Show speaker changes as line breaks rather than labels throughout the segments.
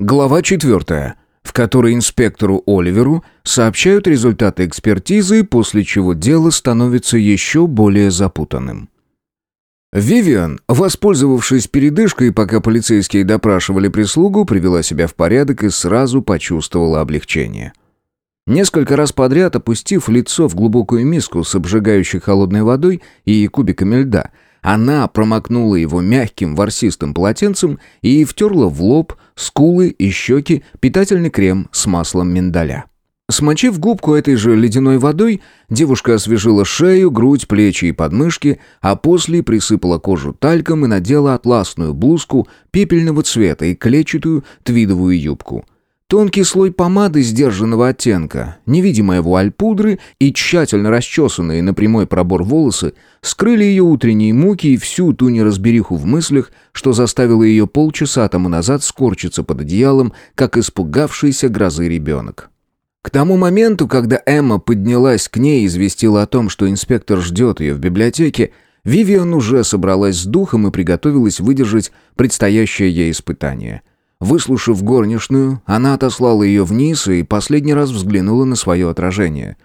Глава 4, в которой инспектору Оливеру сообщают результаты экспертизы, после чего дело становится еще более запутанным. Вивиан, воспользовавшись передышкой, пока полицейские допрашивали прислугу, привела себя в порядок и сразу почувствовала облегчение. Несколько раз подряд, опустив лицо в глубокую миску с обжигающей холодной водой и кубиками льда, она промокнула его мягким ворсистым полотенцем и втерла в лоб, скулы и щеки питательный крем с маслом миндаля. Смочив губку этой же ледяной водой, девушка освежила шею, грудь, плечи и подмышки, а после присыпала кожу тальком и надела атласную блузку пепельного цвета и клетчатую твидовую юбку. Тонкий слой помады сдержанного оттенка, невидимая вуаль пудры и тщательно расчесанные на прямой пробор волосы скрыли ее утренние муки и всю ту неразбериху в мыслях, что заставило ее полчаса тому назад скорчиться под одеялом, как испугавшийся грозы ребенок. К тому моменту, когда Эмма поднялась к ней и известила о том, что инспектор ждет ее в библиотеке, Вивиан уже собралась с духом и приготовилась выдержать предстоящее ей испытание. Выслушав горничную, она отослала ее вниз и последний раз взглянула на свое отражение.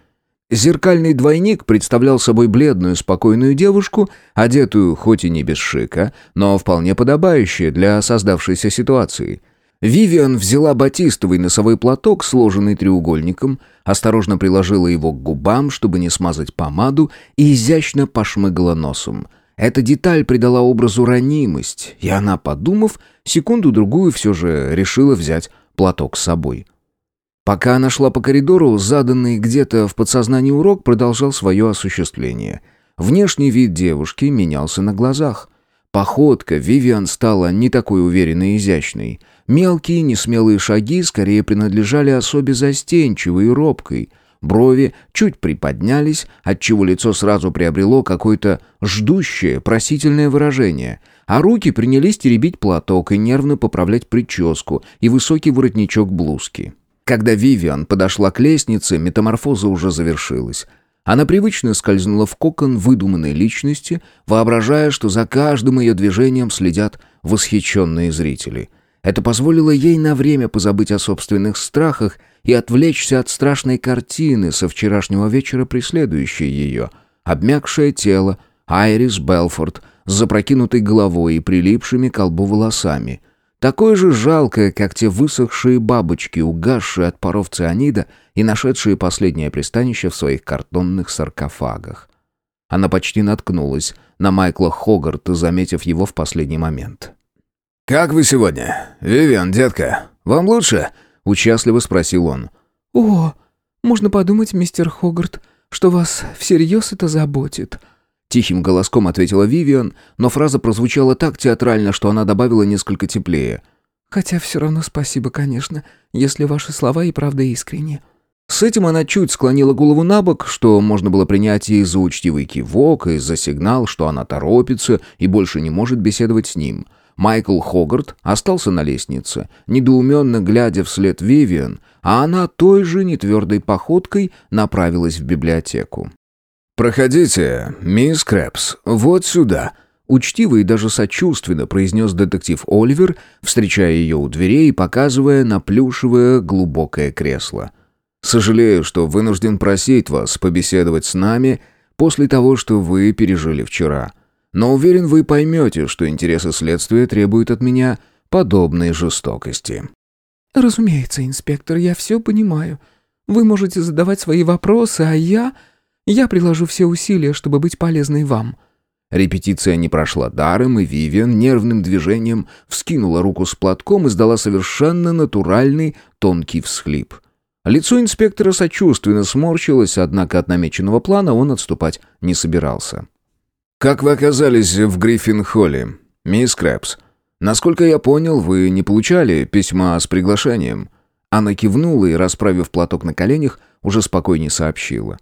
Зеркальный двойник представлял собой бледную, спокойную девушку, одетую хоть и не без шика, но вполне подобающую для создавшейся ситуации – Вивиан взяла батистовый носовой платок, сложенный треугольником, осторожно приложила его к губам, чтобы не смазать помаду, и изящно пошмыгала носом. Эта деталь придала образу ранимость, и она, подумав, секунду-другую все же решила взять платок с собой. Пока она шла по коридору, заданный где-то в подсознании урок продолжал свое осуществление. Внешний вид девушки менялся на глазах. Походка Вивиан стала не такой уверенной и изящной. Мелкие, несмелые шаги скорее принадлежали особе застенчивой и робкой. Брови чуть приподнялись, отчего лицо сразу приобрело какое-то ждущее, просительное выражение, а руки принялись теребить платок и нервно поправлять прическу и высокий воротничок блузки. Когда Вивиан подошла к лестнице, метаморфоза уже завершилась — она привычно скользнула в кокон выдуманной личности, воображая, что за каждым ее движением следят восхищенные зрители. Это позволило ей на время позабыть о собственных страхах и отвлечься от страшной картины со вчерашнего вечера, преследующей ее. Обмякшее тело, Айрис Белфорд с запрокинутой головой и прилипшими к колбу волосами — Такое же жалкое, как те высохшие бабочки, угасшие от паров цианида и нашедшие последнее пристанище в своих картонных саркофагах. Она почти наткнулась на Майкла Хогарта, заметив его в последний момент.
«Как вы сегодня? Вивиан, детка, вам лучше?» — участливо спросил он.
«О, можно подумать, мистер Хогарт, что вас всерьез это заботит»,
Тихим голоском ответила Вивиан, но фраза прозвучала так театрально, что она добавила несколько теплее.
«Хотя все равно спасибо, конечно, если ваши слова и правда искренни».
С этим она чуть склонила голову на бок, что можно было принять и за учтивый кивок, и за сигнал, что она торопится и больше не может беседовать с ним. Майкл Хогарт остался на лестнице, недоуменно глядя вслед Вивиан, а она той же нетвердой походкой направилась в библиотеку.
«Проходите, мисс Крэпс, вот сюда», — учтиво и даже сочувственно произнес детектив Оливер, встречая ее у дверей и показывая на плюшевое глубокое кресло. «Сожалею, что вынужден просить вас побеседовать с нами после того, что вы пережили вчера. Но уверен, вы поймете, что интересы следствия требуют от меня подобной жестокости».
«Разумеется, инспектор, я все понимаю. Вы можете задавать свои вопросы, а я...» Я приложу все усилия, чтобы быть полезной вам».
Репетиция не прошла даром, и Вивиан нервным движением вскинула руку с платком и сдала совершенно натуральный тонкий всхлип. Лицо инспектора сочувственно сморщилось, однако от намеченного плана он отступать не собирался.
«Как вы оказались в Гриффин-холле, мисс Крэпс? Насколько я понял, вы не получали письма с приглашением?»
Она кивнула и, расправив платок на коленях, уже спокойнее сообщила.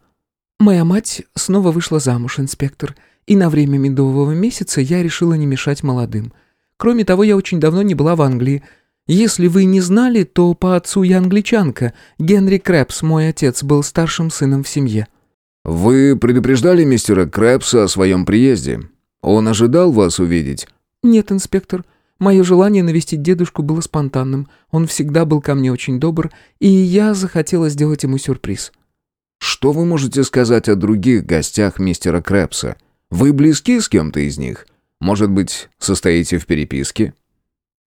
Моя мать снова вышла замуж, инспектор, и на время медового месяца я решила не мешать молодым. Кроме того, я очень давно не была в Англии. Если вы не знали, то по отцу я англичанка. Генри Крэпс, мой отец, был старшим сыном в семье».
«Вы предупреждали мистера Крэпса о своем приезде? Он ожидал вас увидеть?»
«Нет, инспектор. Мое желание навестить дедушку было спонтанным. Он всегда был ко мне очень добр, и я захотела сделать ему сюрприз.
Что вы можете сказать о других гостях мистера Крэпса? Вы близки с кем-то из них? Может быть, состоите в переписке?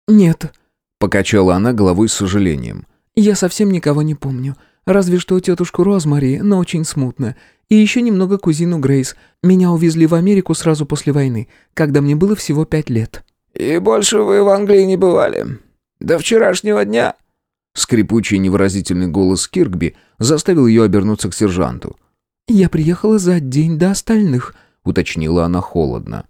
Нет,
покачала она головой с сожалением.
Я совсем никого не помню. Разве что тетушку Розмари, но очень смутно. И еще немного кузину Грейс. Меня увезли в Америку сразу после войны, когда мне было всего пять лет.
«И больше вы в Англии не бывали? До вчерашнего дня?»
Скрипучий невыразительный голос Киркби заставил ее обернуться к сержанту.
«Я приехала за день до остальных», — уточнила она холодно.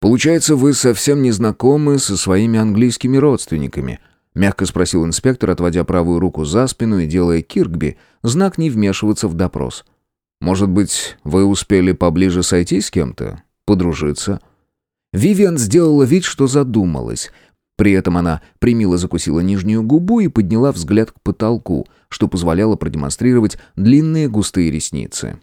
«Получается, вы совсем не знакомы со своими английскими родственниками?» — мягко спросил инспектор, отводя правую руку за спину и делая Киркби знак не вмешиваться в допрос. «Может быть, вы успели поближе сойти с кем-то? Подружиться?» Вивиан сделала вид, что задумалась. При этом она примило закусила нижнюю губу и подняла взгляд к потолку, что позволяло продемонстрировать длинные густые ресницы.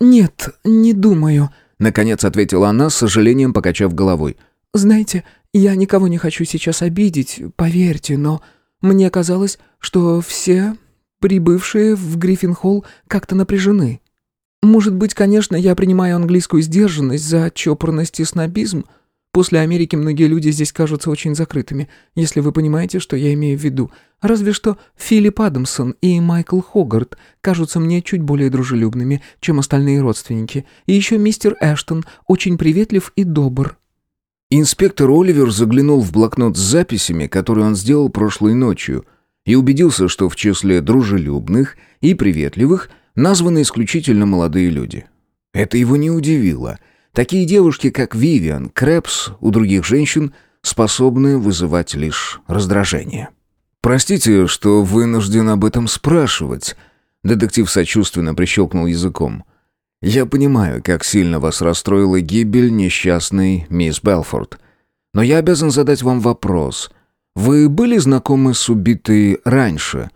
«Нет, не думаю», —
наконец ответила она, с сожалением покачав головой.
«Знаете, я никого не хочу сейчас обидеть, поверьте, но мне казалось, что все прибывшие в Гриффин-холл как-то напряжены. Может быть, конечно, я принимаю английскую сдержанность за чопорность и снобизм. После Америки многие люди здесь кажутся очень закрытыми, если вы понимаете, что я имею в виду. Разве что Филипп Адамсон и Майкл Хогарт кажутся мне чуть более дружелюбными, чем остальные родственники. И еще мистер Эштон очень приветлив и добр».
Инспектор Оливер заглянул в блокнот с записями, которые он сделал прошлой ночью, и убедился, что в числе дружелюбных и приветливых названы исключительно молодые люди. Это его не удивило. Такие девушки, как Вивиан, Крэпс, у других женщин способны вызывать лишь раздражение. «Простите, что вынужден об этом спрашивать», — детектив сочувственно прищелкнул языком. «Я понимаю, как сильно вас расстроила гибель несчастной мисс Белфорд. Но я обязан задать вам вопрос. Вы были знакомы с убитой раньше?»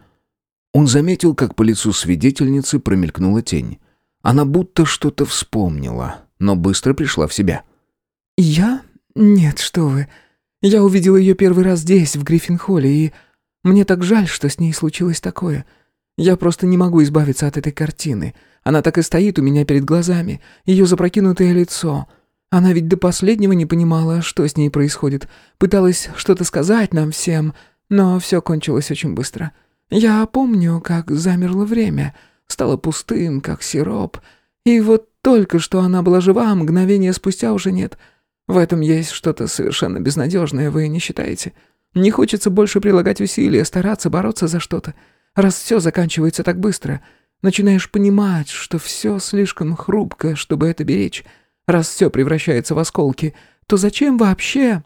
Он заметил, как по лицу свидетельницы промелькнула тень. Она будто что-то вспомнила, но быстро пришла в себя.
«Я? Нет, что вы. Я увидела ее первый раз здесь, в Гриффин-холле, и мне так жаль, что с ней случилось такое. Я просто не могу избавиться от этой картины. Она так и стоит у меня перед глазами, ее запрокинутое лицо. Она ведь до последнего не понимала, что с ней происходит. Пыталась что-то сказать нам всем, но все кончилось очень быстро. Я помню, как замерло время, стало пустым, как сироп. И вот только что она была жива, а мгновение спустя уже нет. В этом есть что-то совершенно безнадежное, вы не считаете? Не хочется больше прилагать усилия, стараться бороться за что-то. Раз все заканчивается так быстро, начинаешь понимать, что все слишком хрупко, чтобы это беречь. Раз все превращается в осколки, то зачем вообще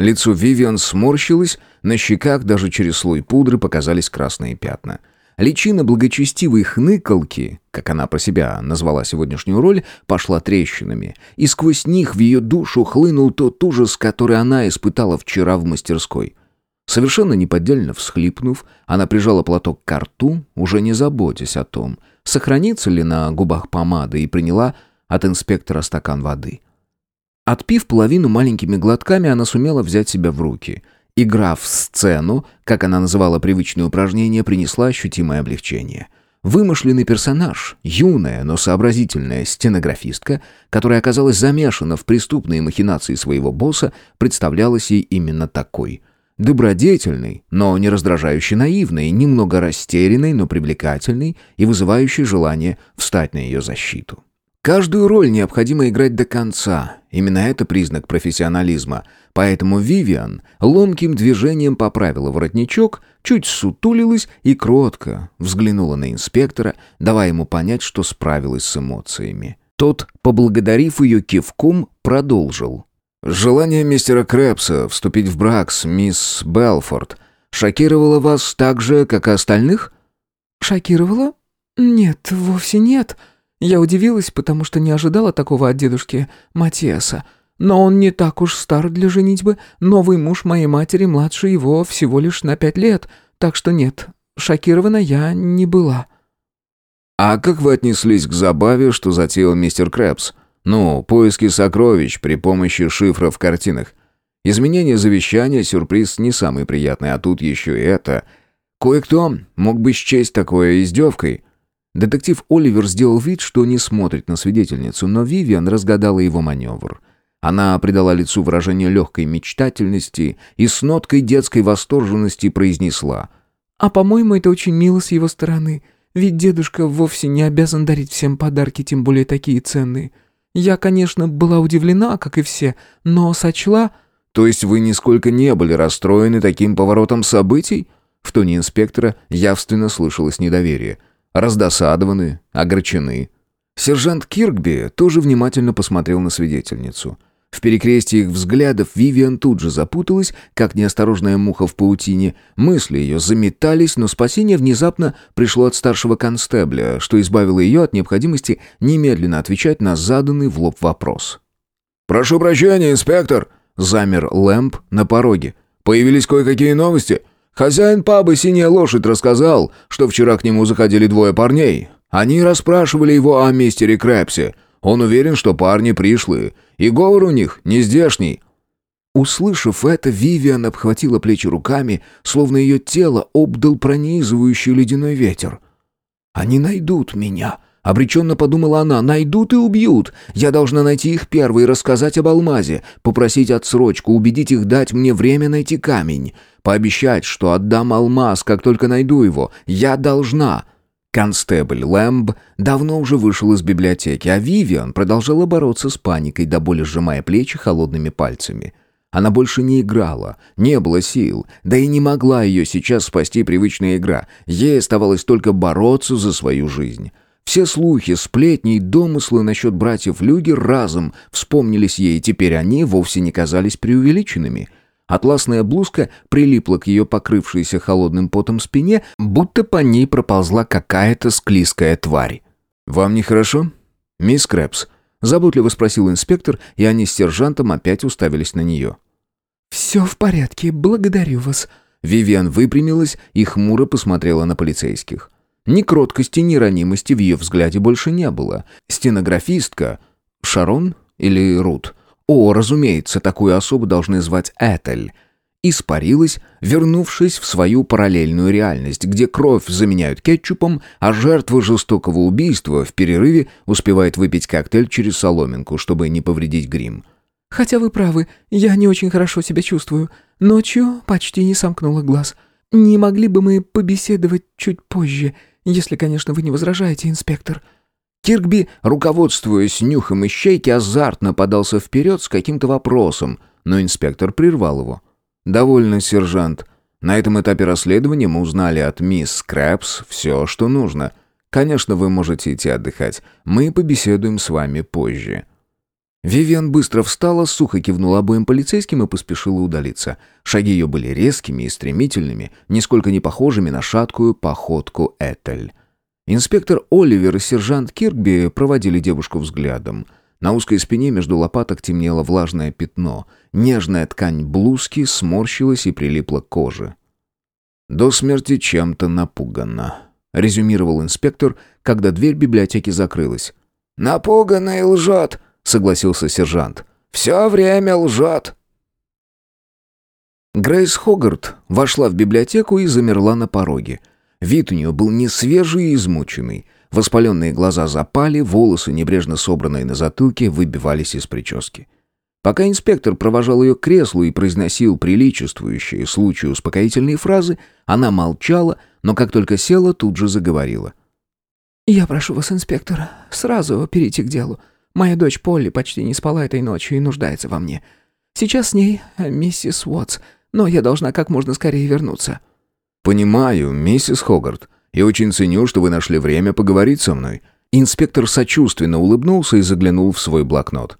Лицо Вивиан сморщилось, на щеках даже через слой пудры показались красные пятна. Личина благочестивой хныкалки, как она про себя назвала сегодняшнюю роль, пошла трещинами, и сквозь них в ее душу хлынул тот ужас, который она испытала вчера в мастерской. Совершенно неподдельно всхлипнув, она прижала платок к рту, уже не заботясь о том, сохранится ли на губах помада, и приняла от инспектора стакан воды. Отпив половину маленькими глотками, она сумела взять себя в руки. Игра в сцену, как она называла привычное упражнение, принесла ощутимое облегчение. Вымышленный персонаж, юная, но сообразительная стенографистка, которая оказалась замешана в преступные махинации своего босса, представлялась ей именно такой. Добродетельной, но не раздражающе наивной, немного растерянной, но привлекательной и вызывающей желание встать на ее защиту. Каждую роль необходимо играть до конца. Именно это признак профессионализма. Поэтому Вивиан ломким движением поправила воротничок, чуть сутулилась и кротко взглянула на инспектора, давая ему понять, что справилась с эмоциями. Тот, поблагодарив ее кивком, продолжил. «Желание мистера Крэпса вступить в брак с мисс Белфорд шокировало вас так же, как и остальных?»
«Шокировало? Нет, вовсе нет», я удивилась, потому что не ожидала такого от дедушки Матиаса. Но он не так уж стар для женитьбы. Новый муж моей матери младше его всего лишь на пять лет. Так что нет, шокирована я не была.
«А как вы отнеслись к забаве, что затеял мистер Крэпс? Ну, поиски сокровищ при помощи шифра в картинах. Изменение завещания – сюрприз не самый приятный, а тут еще и это. Кое-кто мог бы счесть такое издевкой. Детектив Оливер сделал вид, что не смотрит на свидетельницу, но Вивиан разгадала его маневр. Она придала лицу выражение легкой мечтательности и с ноткой детской восторженности произнесла.
«А по-моему, это очень мило с его стороны, ведь дедушка вовсе не обязан дарить всем подарки, тем более такие ценные. Я, конечно, была удивлена, как и все, но сочла...»
«То есть вы нисколько не были расстроены таким поворотом событий?» В тоне инспектора явственно слышалось недоверие. Раздосадованы, огорчены. Сержант Киркби тоже внимательно посмотрел на свидетельницу. В перекрестии их взглядов Вивиан тут же запуталась, как неосторожная муха в паутине. Мысли ее заметались, но спасение внезапно пришло от старшего констебля, что избавило ее от необходимости немедленно отвечать на заданный в лоб вопрос.
«Прошу прощения, инспектор!»
Замер Лэмп на пороге.
«Появились кое-какие новости. Хозяин паба «Синяя лошадь» рассказал, что вчера к нему заходили двое парней. Они расспрашивали его о мистере Крэпсе. Он уверен, что парни пришлые, и говор у них не здешний».
Услышав это, Вивиан обхватила плечи руками, словно ее тело обдал пронизывающий ледяной ветер. «Они найдут меня», Обреченно подумала она, найдут и убьют. Я должна найти их первой и рассказать об алмазе, попросить отсрочку, убедить их дать мне время найти камень. Пообещать, что отдам алмаз, как только найду его. Я должна. Констебль Лэмб давно уже вышел из библиотеки, а Вивиан продолжала бороться с паникой, до боли сжимая плечи холодными пальцами. Она больше не играла, не было сил, да и не могла ее сейчас спасти привычная игра. Ей оставалось только бороться за свою жизнь. Все слухи, сплетни и домыслы насчет братьев Люгер разом вспомнились ей, и теперь они вовсе не казались преувеличенными. Атласная блузка прилипла к ее покрывшейся холодным потом спине, будто по ней проползла какая-то склизкая тварь. «Вам нехорошо, мисс Крэпс?» — заботливо спросил инспектор, и они с сержантом опять уставились на нее.
«Все в порядке, благодарю вас».
Вивиан выпрямилась и хмуро посмотрела на полицейских. Ни кроткости, ни ранимости в ее взгляде больше не было. Стенографистка... Шарон или Рут? О, разумеется, такую особу должны звать Этель. Испарилась, вернувшись в свою параллельную реальность, где кровь заменяют кетчупом, а жертва жестокого убийства в перерыве успевает выпить коктейль через соломинку, чтобы не повредить грим.
«Хотя вы правы, я не очень хорошо себя чувствую. Ночью почти не сомкнула глаз. Не могли бы мы побеседовать чуть позже?» Если, конечно, вы не возражаете, инспектор».
Киркби, руководствуясь нюхом ищейки, азартно подался вперед с каким-то вопросом, но инспектор прервал его. «Довольно, сержант. На этом этапе расследования мы узнали от мисс Крэпс все, что нужно. Конечно, вы можете идти отдыхать. Мы побеседуем с вами позже». Вивиан быстро встала, сухо кивнула обоим полицейским и поспешила удалиться. Шаги ее были резкими и стремительными, нисколько не похожими на шаткую походку Этель. Инспектор Оливер и сержант Киркби проводили девушку взглядом. На узкой спине между лопаток темнело влажное пятно. Нежная ткань блузки сморщилась и прилипла к коже. «До смерти чем-то напугана», — резюмировал инспектор, когда дверь библиотеки закрылась.
«Напуганный и лжет», — согласился сержант. «Все время лжет».
Грейс Хогарт вошла в библиотеку и замерла на пороге. Вид у нее был не свежий и измученный. Воспаленные глаза запали, волосы, небрежно собранные на затылке, выбивались из прически. Пока инспектор провожал ее к креслу и произносил приличествующие случаю успокоительные фразы, она молчала, но как только села, тут же заговорила.
«Я прошу вас, инспектор, сразу перейти к делу. Моя дочь Полли почти не спала этой ночью и нуждается во мне. Сейчас с ней э, миссис Уотс, но я должна как можно скорее вернуться».
«Понимаю, миссис Хогарт, и очень ценю, что вы нашли время поговорить со мной». Инспектор сочувственно улыбнулся и заглянул в свой блокнот.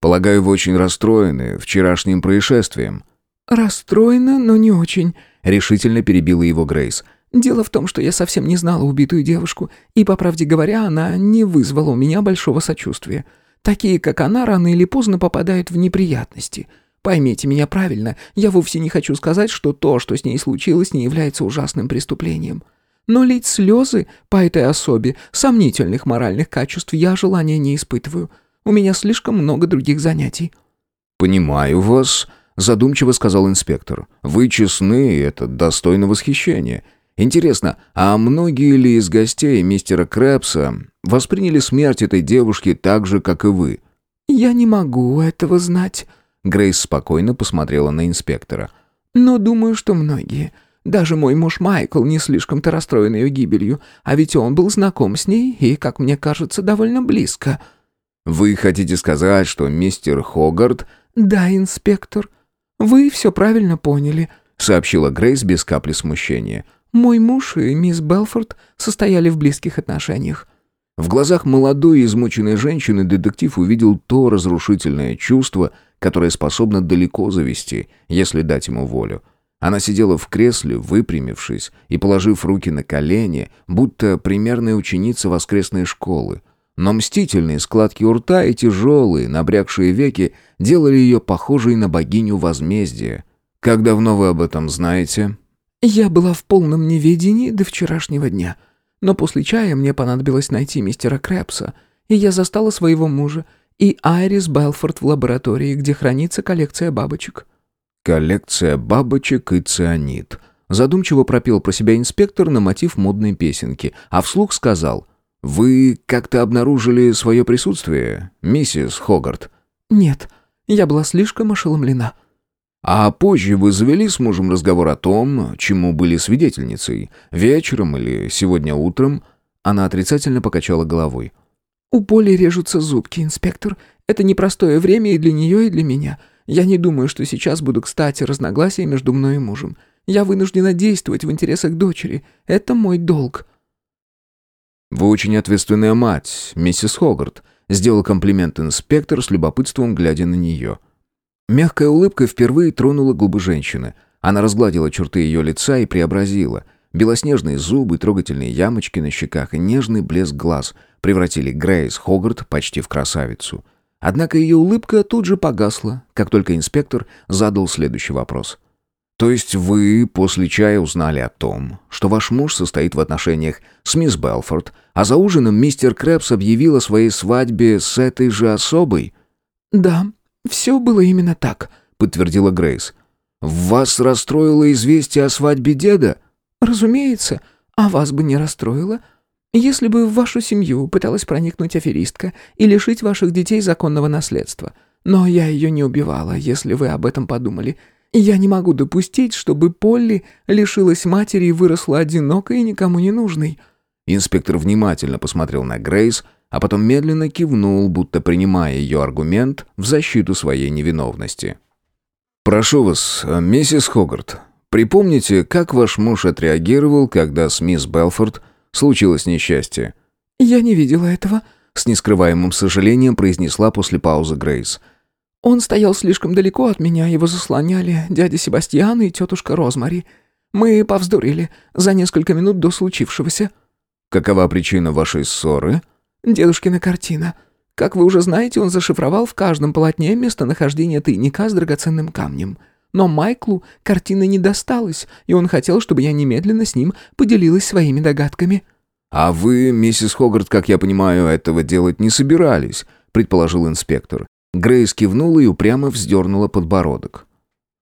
«Полагаю, вы очень расстроены вчерашним происшествием».
«Расстроена, но не очень», —
решительно перебила его Грейс.
Дело в том, что я совсем не знала убитую девушку, и, по правде говоря, она не вызвала у меня большого сочувствия. Такие, как она, рано или поздно попадают в неприятности. Поймите меня правильно, я вовсе не хочу сказать, что то, что с ней случилось, не является ужасным преступлением. Но лить слезы по этой особе сомнительных моральных качеств я желания не испытываю. У меня слишком много других занятий».
«Понимаю вас», задумчиво сказал инспектор. «Вы честны, и это достойно восхищения. Интересно, а многие ли из гостей мистера Крэпса восприняли смерть этой девушки так же, как и вы?»
«Я не могу этого знать», —
Грейс спокойно посмотрела на инспектора.
«Но думаю, что многие. Даже мой муж Майкл не слишком-то расстроен ее гибелью, а ведь он был знаком с ней и, как мне кажется, довольно близко».
«Вы хотите сказать, что мистер Хогарт...»
«Да, инспектор. Вы все правильно поняли», —
сообщила Грейс без капли смущения.
«Мой муж и мисс Белфорд состояли в близких отношениях».
В глазах молодой и измученной женщины детектив увидел то разрушительное чувство, которое способно далеко завести, если дать ему волю. Она сидела в кресле, выпрямившись и положив руки на колени, будто примерная ученица воскресной школы. Но мстительные складки у рта и тяжелые, набрякшие веки делали ее похожей на богиню возмездия. «Как давно вы об этом знаете?»
«Я была в полном неведении до вчерашнего дня. Но после чая мне понадобилось найти мистера Крэпса, и я застала своего мужа и Айрис Белфорд в лаборатории, где хранится коллекция бабочек».
«Коллекция бабочек и цианид», Задумчиво пропел про себя инспектор на мотив модной песенки, а вслух сказал «Вы как-то обнаружили свое присутствие, миссис Хогарт?»
«Нет, я была слишком ошеломлена».
«А позже вы завели с мужем разговор о том, чему были свидетельницей? Вечером или сегодня утром?» Она отрицательно покачала головой.
«У Поли режутся зубки, инспектор. Это непростое время и для нее, и для меня. Я не думаю, что сейчас буду кстати разногласия между мной и мужем. Я вынуждена действовать в интересах дочери. Это мой долг».
«Вы очень ответственная мать, миссис Хогарт», — сделал комплимент инспектор с любопытством, глядя на нее. Мягкая улыбка впервые тронула губы женщины. Она разгладила черты ее лица и преобразила. Белоснежные зубы, трогательные ямочки на щеках и нежный блеск глаз превратили Грейс Хогарт почти в красавицу. Однако ее улыбка тут же погасла, как только инспектор задал следующий вопрос — то есть вы после чая узнали о том, что ваш муж состоит в отношениях с мисс Белфорд, а за ужином мистер Крэпс объявил о своей свадьбе с этой же особой?
Да, все было именно так, подтвердила Грейс.
Вас расстроило известие о свадьбе деда?
Разумеется, а вас бы не расстроило, если бы в вашу семью пыталась проникнуть аферистка и лишить ваших детей законного наследства. Но я ее не убивала, если вы об этом подумали. Я не могу допустить, чтобы Полли лишилась матери и выросла одинокой и никому не нужной».
Инспектор внимательно посмотрел на Грейс, а потом медленно кивнул, будто принимая ее аргумент в защиту своей невиновности. «Прошу вас, миссис Хогарт, припомните, как ваш муж отреагировал, когда с мисс Белфорд случилось несчастье?»
«Я не видела этого», —
с нескрываемым сожалением произнесла после паузы Грейс.
Он стоял слишком далеко от меня, его заслоняли дядя Себастьян и тетушка Розмари. Мы повздорили за несколько минут до случившегося».
«Какова причина вашей ссоры?»
«Дедушкина картина. Как вы уже знаете, он зашифровал в каждом полотне местонахождение тайника с драгоценным камнем. Но Майклу картина не досталась, и он хотел, чтобы я немедленно с ним поделилась своими догадками».
«А вы, миссис Хогарт, как я понимаю, этого делать не собирались», предположил инспектор. Грейс кивнула и упрямо вздернула подбородок.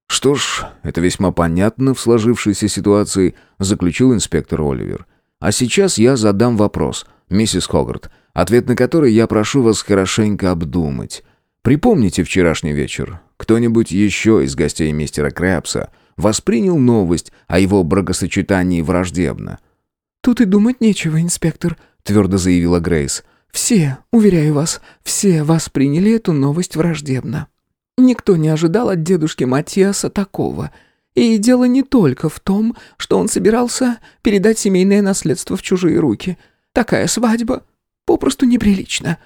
«Что ж, это весьма понятно в сложившейся ситуации», заключил инспектор Оливер. «А сейчас я задам вопрос, миссис Хогарт, ответ на который я прошу вас хорошенько обдумать. Припомните вчерашний вечер. Кто-нибудь еще из гостей мистера Крэпса воспринял новость о его бракосочетании враждебно?»
«Тут и думать нечего, инспектор», — твердо заявила Грейс. Все, уверяю вас, все восприняли эту новость враждебно. Никто не ожидал от дедушки Матиаса такого. И дело не только в том, что он собирался передать семейное наследство в чужие руки. Такая свадьба попросту неприлична.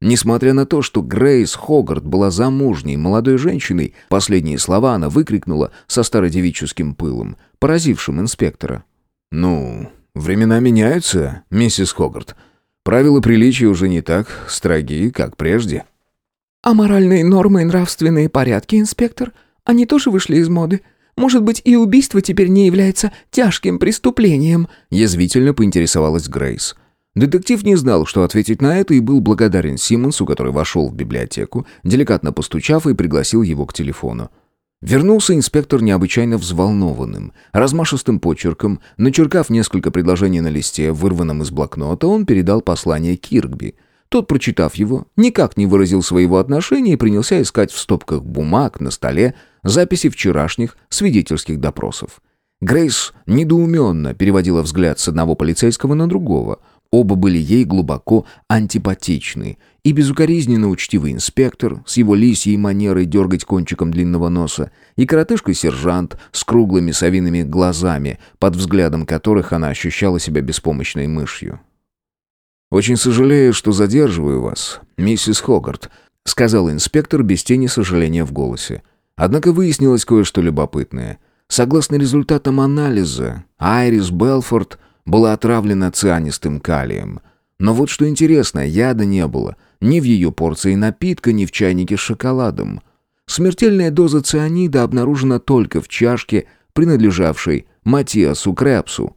Несмотря на то, что Грейс Хогарт была замужней молодой женщиной, последние слова она выкрикнула со стародевическим пылом, поразившим инспектора. «Ну, времена меняются, миссис Хогарт. Правила приличия уже не так строги, как прежде.
А моральные нормы и нравственные порядки, инспектор, они тоже вышли из моды. Может быть, и убийство теперь не является тяжким преступлением?»
Язвительно поинтересовалась Грейс. Детектив не знал, что ответить на это, и был благодарен Симмонсу, который вошел в библиотеку, деликатно постучав и пригласил его к телефону. Вернулся инспектор необычайно взволнованным. Размашистым почерком, начеркав несколько предложений на листе, вырванном из блокнота, он передал послание Киркби. Тот, прочитав его, никак не выразил своего отношения и принялся искать в стопках бумаг на столе записи вчерашних свидетельских допросов. Грейс недоуменно переводила взгляд с одного полицейского на другого. Оба были ей глубоко антипатичны, и безукоризненно учтивый инспектор с его лисьей манерой дергать кончиком длинного носа, и коротышка-сержант с круглыми совиными глазами, под взглядом которых она ощущала себя беспомощной мышью. «Очень сожалею, что задерживаю вас, миссис Хогарт», сказал инспектор без тени сожаления в голосе. Однако выяснилось кое-что любопытное. Согласно результатам анализа, Айрис Белфорд была отравлена цианистым калием. Но вот что интересно, яда не было ни в ее порции напитка, ни в чайнике с шоколадом. Смертельная доза цианида обнаружена только в чашке, принадлежавшей Матиасу Крэпсу.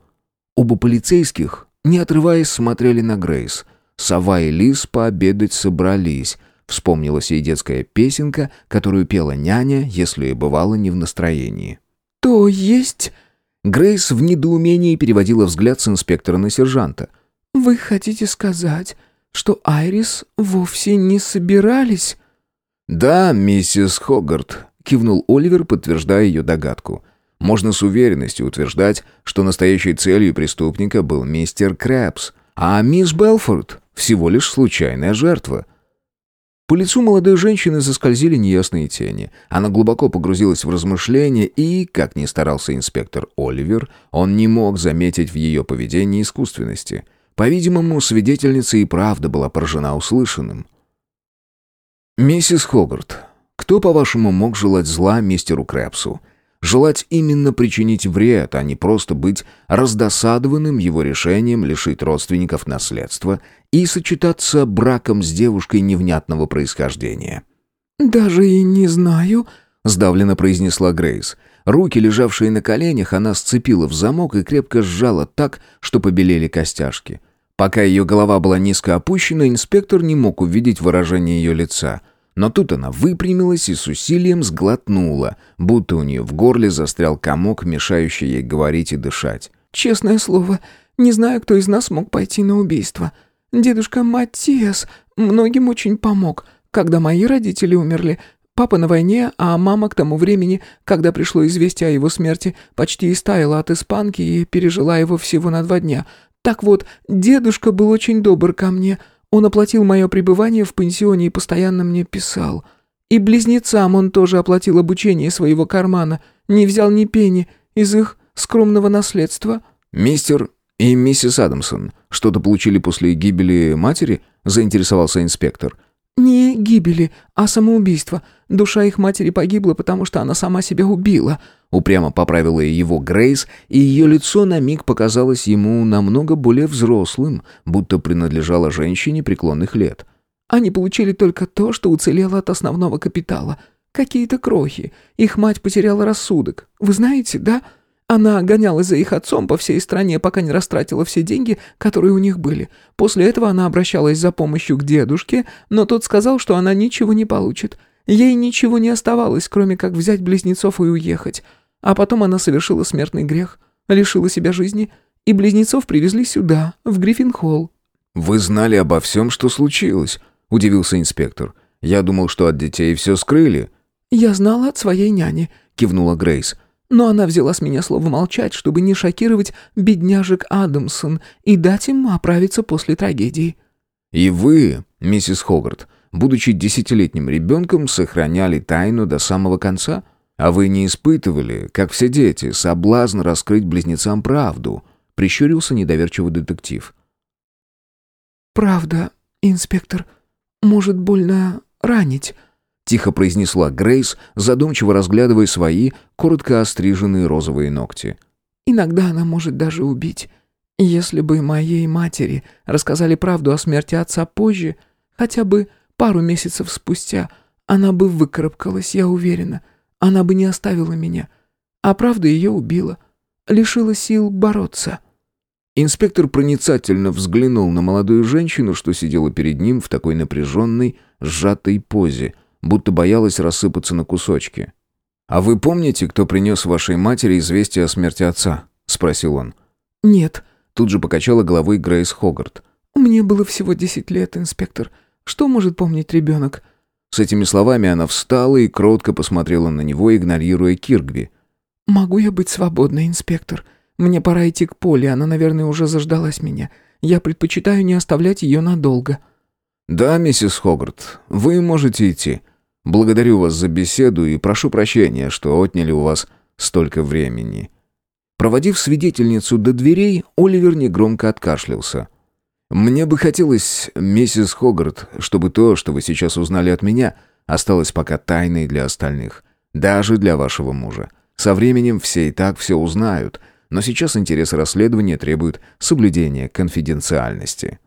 Оба полицейских не отрываясь, смотрели на Грейс. Сова и лис пообедать собрались. Вспомнилась ей детская песенка, которую пела няня, если бывала не в настроении.
«То есть...»
Грейс в недоумении переводила взгляд с инспектора на сержанта.
«Вы хотите сказать, что Айрис вовсе не собирались?»
«Да, миссис Хогарт», — кивнул Оливер, подтверждая ее догадку. Можно с уверенностью утверждать, что настоящей целью преступника был мистер Крэпс, а мисс Белфорд — всего лишь случайная жертва. По лицу молодой женщины заскользили неясные тени. Она глубоко погрузилась в размышления и, как ни старался инспектор Оливер, он не мог заметить в ее поведении искусственности. По-видимому, свидетельница и правда была поражена услышанным. «Миссис Хогарт, кто, по-вашему, мог желать зла мистеру Крэпсу?» Желать именно причинить вред, а не просто быть раздосадованным его решением лишить родственников наследства и сочетаться браком с девушкой невнятного происхождения.
«Даже и не знаю», —
сдавленно произнесла Грейс. Руки, лежавшие на коленях, она сцепила в замок и крепко сжала так, что побелели костяшки. Пока ее голова была низко опущена, инспектор не мог увидеть выражение ее лица — но тут она выпрямилась и с усилием сглотнула, будто у нее в горле застрял комок, мешающий ей говорить и дышать.
«Честное слово, не знаю, кто из нас мог пойти на убийство. Дедушка Матиас многим очень помог, когда мои родители умерли. Папа на войне, а мама к тому времени, когда пришло известие о его смерти, почти истаяла от испанки и пережила его всего на два дня. Так вот, дедушка был очень добр ко мне». Он оплатил мое пребывание в пансионе и постоянно мне писал. И близнецам он тоже оплатил обучение своего кармана, не взял ни пени из их скромного наследства».
«Мистер и миссис Адамсон что-то получили после гибели матери?» – заинтересовался инспектор.
«Не гибели, а самоубийство. Душа их матери погибла, потому что она сама себя убила»,
Упрямо поправила его Грейс, и ее лицо на миг показалось ему намного более взрослым, будто принадлежало женщине преклонных лет.
«Они получили только то, что уцелело от основного капитала. Какие-то крохи. Их мать потеряла рассудок. Вы знаете, да?» Она гонялась за их отцом по всей стране, пока не растратила все деньги, которые у них были. После этого она обращалась за помощью к дедушке, но тот сказал, что она ничего не получит. Ей ничего не оставалось, кроме как взять близнецов и уехать. А потом она совершила смертный грех, лишила себя жизни, и близнецов привезли сюда, в Гриффин-холл.
«Вы знали обо всем, что случилось?» – удивился инспектор. «Я думал, что от детей все скрыли».
«Я знала от своей няни», – кивнула Грейс. «Но она взяла с меня слово молчать, чтобы не шокировать бедняжек Адамсон и дать им оправиться после трагедии».
«И вы, миссис Хогарт, будучи десятилетним ребенком, сохраняли тайну до самого конца?» «А вы не испытывали, как все дети, соблазн раскрыть близнецам правду?» — прищурился недоверчивый детектив.
«Правда, инспектор, может больно ранить», — тихо произнесла Грейс, задумчиво разглядывая свои коротко остриженные розовые ногти. «Иногда она может даже убить. Если бы моей матери рассказали правду о смерти отца позже, хотя бы пару месяцев спустя, она бы выкарабкалась, я уверена». Она бы не оставила меня. А правда ее убила. Лишила сил бороться.
Инспектор проницательно взглянул на молодую женщину, что сидела перед ним в такой напряженной, сжатой позе, будто боялась рассыпаться на кусочки. «А вы помните, кто принес вашей матери известие о смерти отца?» — спросил он.
«Нет», —
тут же покачала головой Грейс Хогарт.
«Мне было всего десять лет, инспектор. Что может помнить ребенок?»
С этими словами она встала и кротко посмотрела на него, игнорируя Киргби.
«Могу я быть свободной, инспектор? Мне пора идти к Поле, она, наверное, уже заждалась меня. Я предпочитаю не оставлять ее надолго».
«Да, миссис Хогарт, вы можете идти. Благодарю вас за беседу и прошу прощения, что отняли у вас столько времени». Проводив свидетельницу до дверей, Оливер негромко откашлялся. «Мне бы хотелось, миссис Хогарт, чтобы то, что вы сейчас узнали от меня, осталось пока тайной для остальных, даже для вашего мужа. Со временем все и так все узнают, но сейчас интерес расследования требует соблюдения конфиденциальности».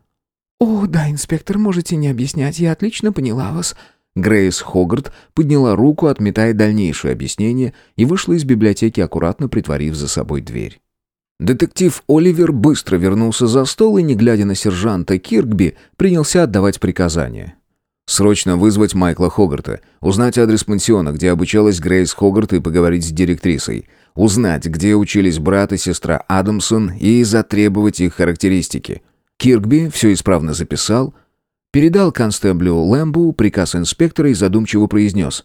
«О, да, инспектор, можете не объяснять, я отлично поняла вас».
Грейс Хогарт подняла руку, отметая дальнейшее объяснение, и вышла из библиотеки, аккуратно притворив за собой дверь. Детектив Оливер быстро вернулся за стол и, не глядя на сержанта Киркби, принялся отдавать приказания. «Срочно вызвать Майкла Хогарта, узнать адрес пансиона, где обучалась Грейс Хогарт и поговорить с директрисой, узнать, где учились брат и сестра Адамсон и затребовать их характеристики». Киркби все исправно записал, передал констеблю Лэмбу приказ инспектора и задумчиво произнес.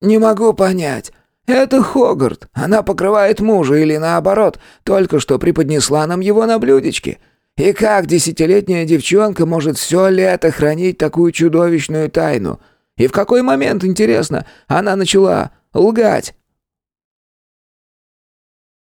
«Не могу понять. Это Хогарт. Она покрывает мужа или наоборот, только что преподнесла нам его на блюдечке. И как десятилетняя девчонка может все лето хранить такую чудовищную тайну? И в какой момент, интересно, она начала лгать?»